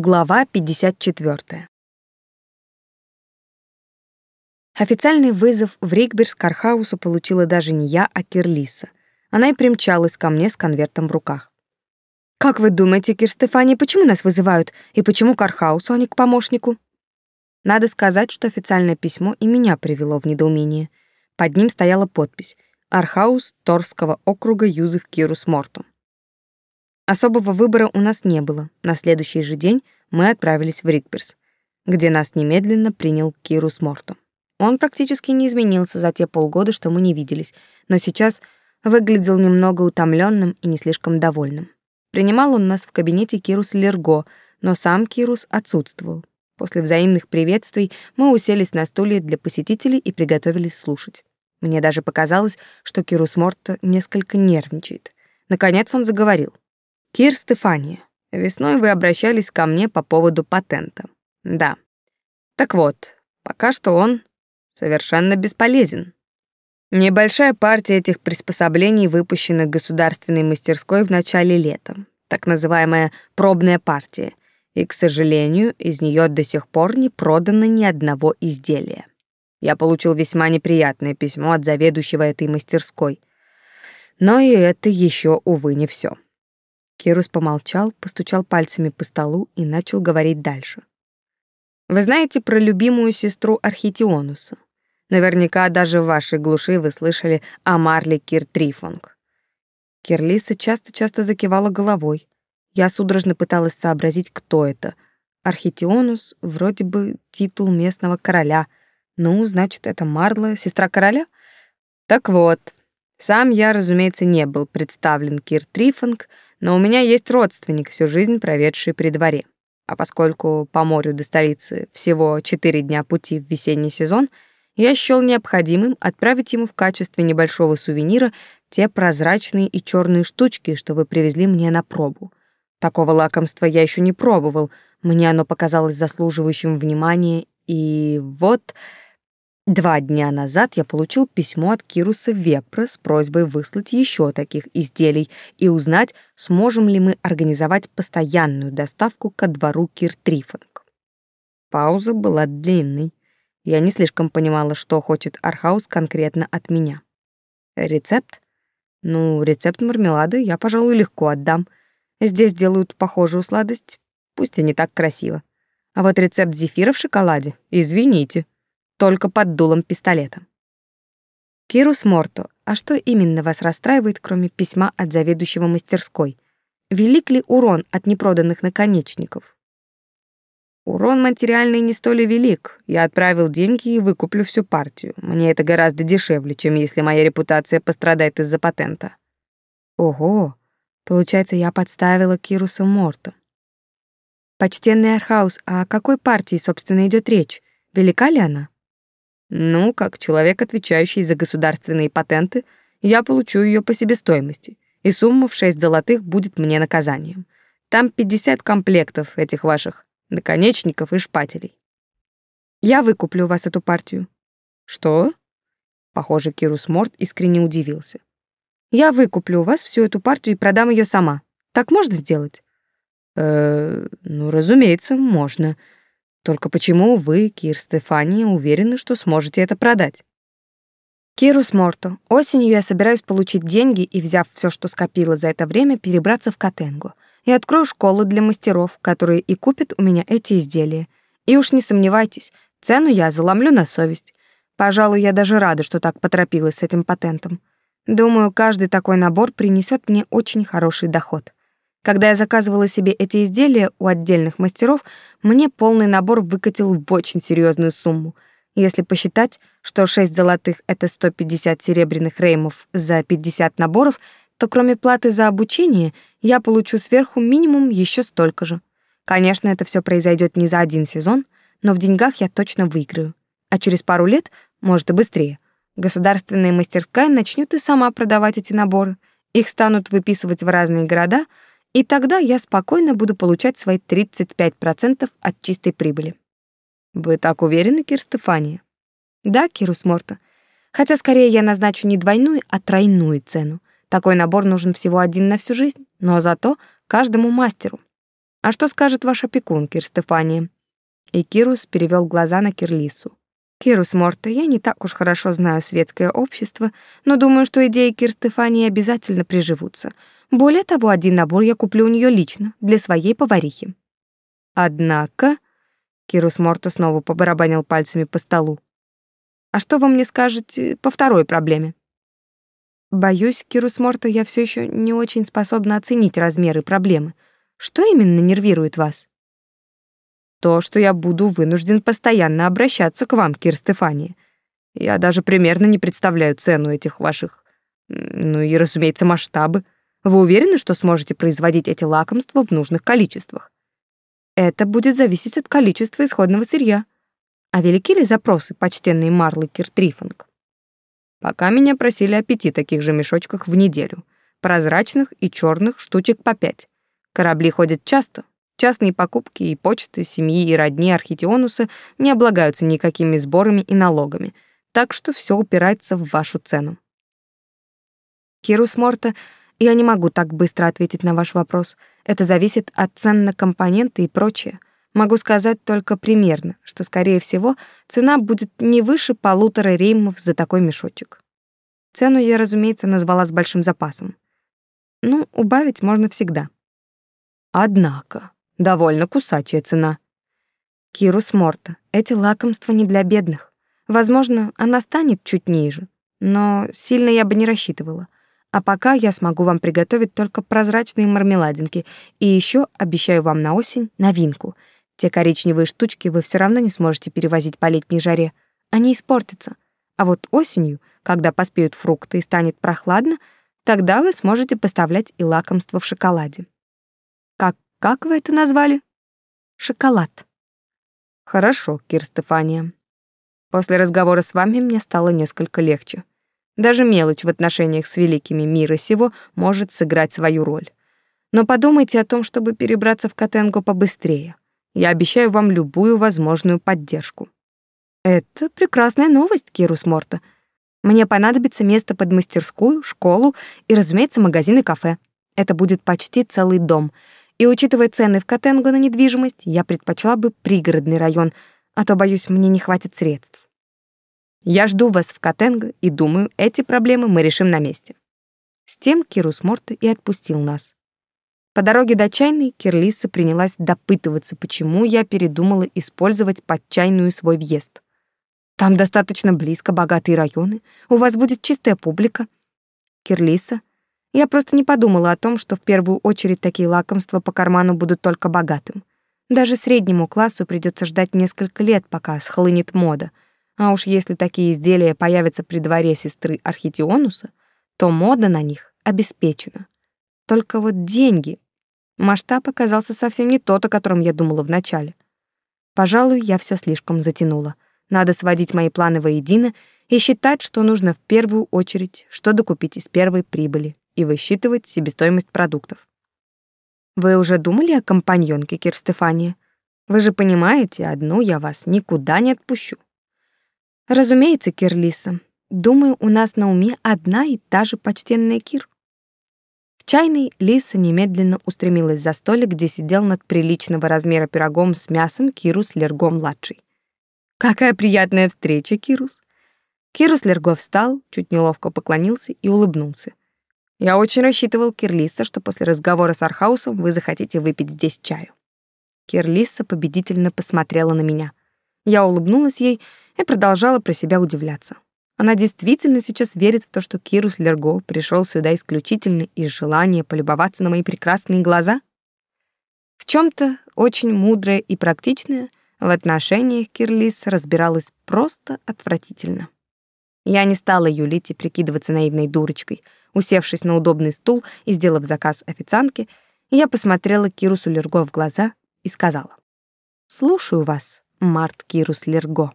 Глава 54. Официальный вызов в Ригберс к Архаусу получила даже не я, а Кирлиса. Она и примчалась ко мне с конвертом в руках. «Как вы думаете, Кир Стефани, почему нас вызывают? И почему к Архаусу, а не к помощнику?» Надо сказать, что официальное письмо и меня привело в недоумение. Под ним стояла подпись «Архаус Торского округа Юзеф Кирус Мортум». Особого выбора у нас не было. На следующий же день мы отправились в Рикберс, где нас немедленно принял Кирус Морто. Он практически не изменился за те полгода, что мы не виделись, но сейчас выглядел немного утомленным и не слишком довольным. Принимал он нас в кабинете Кирус Лерго, но сам Кирус отсутствовал. После взаимных приветствий мы уселись на стулья для посетителей и приготовились слушать. Мне даже показалось, что Кирус Морто несколько нервничает. Наконец он заговорил. Кир Стефания, весной вы обращались ко мне по поводу патента. Да. Так вот, пока что он совершенно бесполезен. Небольшая партия этих приспособлений выпущена государственной мастерской в начале лета, так называемая пробная партия, и, к сожалению, из нее до сих пор не продано ни одного изделия. Я получил весьма неприятное письмо от заведующего этой мастерской. Но и это еще, увы, не все. Кирус помолчал, постучал пальцами по столу и начал говорить дальше. Вы знаете про любимую сестру Архитионуса? Наверняка даже в вашей глуши вы слышали о Марле Кир Трифонг. Кирлиса часто-часто закивала головой. Я судорожно пыталась сообразить, кто это. Архитионус вроде бы титул местного короля. Ну, значит, это Марла, сестра короля? Так вот, сам я, разумеется, не был представлен Кир Трифонг, но у меня есть родственник, всю жизнь проведший при дворе. А поскольку по морю до столицы всего четыре дня пути в весенний сезон, я счёл необходимым отправить ему в качестве небольшого сувенира те прозрачные и черные штучки, что вы привезли мне на пробу. Такого лакомства я еще не пробовал, мне оно показалось заслуживающим внимания, и вот Два дня назад я получил письмо от Кируса Вепра с просьбой выслать еще таких изделий и узнать, сможем ли мы организовать постоянную доставку ко двору Киртрифанг. Пауза была длинной. Я не слишком понимала, что хочет Архаус конкретно от меня. Рецепт? Ну, рецепт мармелада я, пожалуй, легко отдам. Здесь делают похожую сладость, пусть и не так красиво. А вот рецепт зефира в шоколаде, извините, только под дулом пистолета. Кирус Морто, а что именно вас расстраивает, кроме письма от заведующего мастерской? Велик ли урон от непроданных наконечников? Урон материальный не столь велик. Я отправил деньги и выкуплю всю партию. Мне это гораздо дешевле, чем если моя репутация пострадает из-за патента. Ого, получается, я подставила Кируса Морто. Почтенный Архаус, а о какой партии, собственно, идет речь? Велика ли она? Ну, как человек, отвечающий за государственные патенты, я получу ее по себестоимости, и сумма в шесть золотых будет мне наказанием. Там 50 комплектов этих ваших наконечников и шпателей. Я выкуплю у вас эту партию. Что? Похоже, Кирус Морт искренне удивился. Я выкуплю у вас всю эту партию и продам ее сама. Так можно сделать? Э, ну, разумеется, можно. Только почему вы, Кир Стефания, уверены, что сможете это продать? Кирус Морто, осенью я собираюсь получить деньги и, взяв все, что скопила за это время, перебраться в Катенгу и открою школу для мастеров, которые и купят у меня эти изделия. И уж не сомневайтесь, цену я заломлю на совесть. Пожалуй, я даже рада, что так поторопилась с этим патентом. Думаю, каждый такой набор принесет мне очень хороший доход. Когда я заказывала себе эти изделия у отдельных мастеров, мне полный набор выкатил в очень серьезную сумму. Если посчитать, что 6 золотых — это 150 серебряных реймов за 50 наборов, то кроме платы за обучение я получу сверху минимум еще столько же. Конечно, это все произойдет не за один сезон, но в деньгах я точно выиграю. А через пару лет, может и быстрее, государственная мастерская начнет и сама продавать эти наборы. Их станут выписывать в разные города — и тогда я спокойно буду получать свои 35% от чистой прибыли. Вы так уверены, Кир Стефания? Да, Кирус Морта. Хотя скорее я назначу не двойную, а тройную цену. Такой набор нужен всего один на всю жизнь, но зато каждому мастеру. А что скажет ваш опекун, Кир Стефания? И Кирус перевел глаза на Кирлису. Кирус Морта, я не так уж хорошо знаю светское общество, но думаю, что идеи Кир Стефании обязательно приживутся. Более того, один набор я куплю у нее лично, для своей поварихи. Однако, Кирус Морта снова побарабанил пальцами по столу. А что вы мне скажете по второй проблеме? Боюсь, Кирус Морта, я все еще не очень способна оценить размеры проблемы. Что именно нервирует вас? то, что я буду вынужден постоянно обращаться к вам, Кир Стефания. Я даже примерно не представляю цену этих ваших, ну и, разумеется, масштабы. Вы уверены, что сможете производить эти лакомства в нужных количествах? Это будет зависеть от количества исходного сырья. А велики ли запросы, почтенный Марлы Киртрифинг? Пока меня просили о пяти таких же мешочках в неделю, прозрачных и черных штучек по пять. Корабли ходят часто, Частные покупки и почты семьи и родни Архитеонуса не облагаются никакими сборами и налогами, так что все упирается в вашу цену. Кирус Морта, я не могу так быстро ответить на ваш вопрос. Это зависит от цен на компоненты и прочее. Могу сказать только примерно, что, скорее всего, цена будет не выше полутора реймов за такой мешочек. Цену я, разумеется, назвала с большим запасом. Ну, убавить можно всегда. Однако, Довольно кусачая цена. Кирус Морта, эти лакомства не для бедных. Возможно, она станет чуть ниже, но сильно я бы не рассчитывала. А пока я смогу вам приготовить только прозрачные мармеладинки, и еще обещаю вам на осень новинку. Те коричневые штучки вы все равно не сможете перевозить по летней жаре. Они испортятся. А вот осенью, когда поспеют фрукты и станет прохладно, тогда вы сможете поставлять и лакомства в шоколаде. Как как вы это назвали? Шоколад. Хорошо, Кир Стефания. После разговора с вами мне стало несколько легче. Даже мелочь в отношениях с великими мира сего может сыграть свою роль. Но подумайте о том, чтобы перебраться в Катенго побыстрее. Я обещаю вам любую возможную поддержку. Это прекрасная новость, Кирус Морта. Мне понадобится место под мастерскую, школу и, разумеется, магазин и кафе. Это будет почти целый дом — и учитывая цены в Катенго на недвижимость, я предпочла бы пригородный район, а то, боюсь, мне не хватит средств. Я жду вас в Катенго и думаю, эти проблемы мы решим на месте. С тем Кирус Морте и отпустил нас. По дороге до чайной Кирлиса принялась допытываться, почему я передумала использовать под чайную свой въезд. Там достаточно близко богатые районы, у вас будет чистая публика. Кирлиса, я просто не подумала о том, что в первую очередь такие лакомства по карману будут только богатым. Даже среднему классу придется ждать несколько лет, пока схлынет мода. А уж если такие изделия появятся при дворе сестры Архитеонуса, то мода на них обеспечена. Только вот деньги. Масштаб оказался совсем не тот, о котором я думала вначале. Пожалуй, я все слишком затянула. Надо сводить мои планы воедино и считать, что нужно в первую очередь, что докупить из первой прибыли и высчитывать себестоимость продуктов. Вы уже думали о компаньонке, Кир Стефания? Вы же понимаете, одну я вас никуда не отпущу. Разумеется, Кир Лиса. Думаю, у нас на уме одна и та же почтенная Кир. В чайной Лиса немедленно устремилась за столик, где сидел над приличного размера пирогом с мясом Кирус Лерго-младший. «Какая приятная встреча, Кирус!» Кирус Лерго встал, чуть неловко поклонился и улыбнулся. Я очень рассчитывал, Кирлиса, что после разговора с Архаусом вы захотите выпить здесь чаю. Кирлиса победительно посмотрела на меня. Я улыбнулась ей и продолжала про себя удивляться. Она действительно сейчас верит в то, что Кирус Лерго пришел сюда исключительно из желания полюбоваться на мои прекрасные глаза? В чем то очень мудрое и практичное в отношениях Кирлис разбиралась просто отвратительно. Я не стала юлить и прикидываться наивной дурочкой — Усевшись на удобный стул и сделав заказ официантке, я посмотрела Кирусу Лерго в глаза и сказала: "Слушаю вас, Март Кирус Лерго".